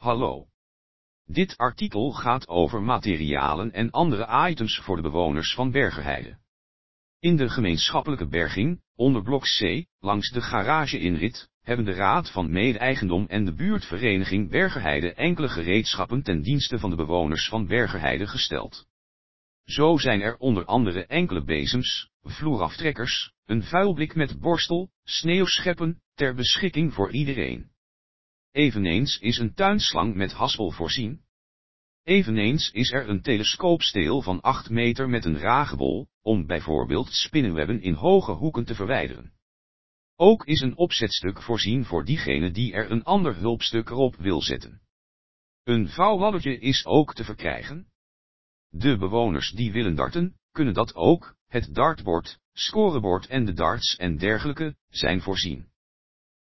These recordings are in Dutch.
Hallo. Dit artikel gaat over materialen en andere items voor de bewoners van Bergerheide. In de gemeenschappelijke berging, onder blok C, langs de garage-inrit, hebben de Raad van Mede-eigendom en de buurtvereniging Bergerheide enkele gereedschappen ten dienste van de bewoners van Bergerheide gesteld. Zo zijn er onder andere enkele bezems, vloeraftrekkers, een vuilblik met borstel, sneeuwscheppen, ter beschikking voor iedereen. Eveneens is een tuinslang met haspel voorzien. Eveneens is er een telescoopsteel van 8 meter met een ragebol, om bijvoorbeeld spinnenwebben in hoge hoeken te verwijderen. Ook is een opzetstuk voorzien voor diegene die er een ander hulpstuk erop wil zetten. Een vouwwaddetje is ook te verkrijgen. De bewoners die willen darten, kunnen dat ook, het dartbord, scorebord en de darts en dergelijke, zijn voorzien.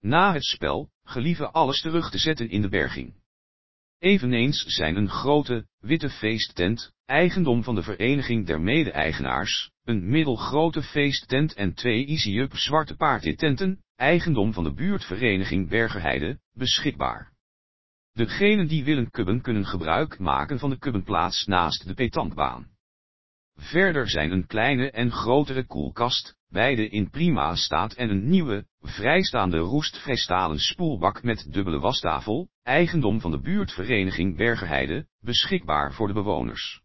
Na het spel, gelieven alles terug te zetten in de berging. Eveneens zijn een grote, witte feesttent, eigendom van de Vereniging der Mede-eigenaars, een middelgrote feesttent en twee Easy-Up zwarte paardtenten, eigendom van de buurtvereniging Bergerheide, beschikbaar. Degenen die willen kubben kunnen gebruik maken van de kubbenplaats naast de petankbaan. Verder zijn een kleine en grotere koelkast, beide in prima staat en een nieuwe, vrijstaande roestvrijstalen spoelbak met dubbele wastafel, eigendom van de buurtvereniging Bergerheide, beschikbaar voor de bewoners.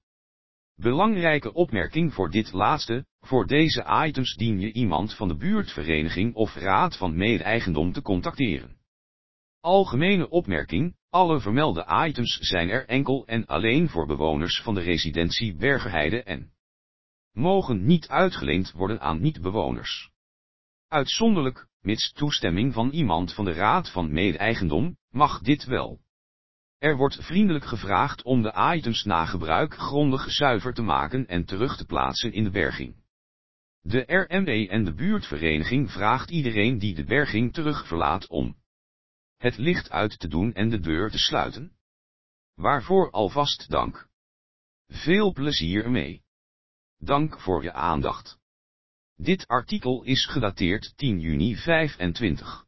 Belangrijke opmerking voor dit laatste, voor deze items dien je iemand van de buurtvereniging of raad van mede-eigendom te contacteren. Algemene opmerking, alle vermelde items zijn er enkel en alleen voor bewoners van de residentie Bergerheide en mogen niet uitgeleend worden aan niet-bewoners. Uitzonderlijk, mits toestemming van iemand van de Raad van Mede-eigendom, mag dit wel. Er wordt vriendelijk gevraagd om de items na gebruik grondig zuiver te maken en terug te plaatsen in de berging. De RME en de buurtvereniging vraagt iedereen die de berging terug verlaat om het licht uit te doen en de deur te sluiten. Waarvoor alvast dank. Veel plezier ermee. Dank voor je aandacht. Dit artikel is gedateerd 10 juni 25.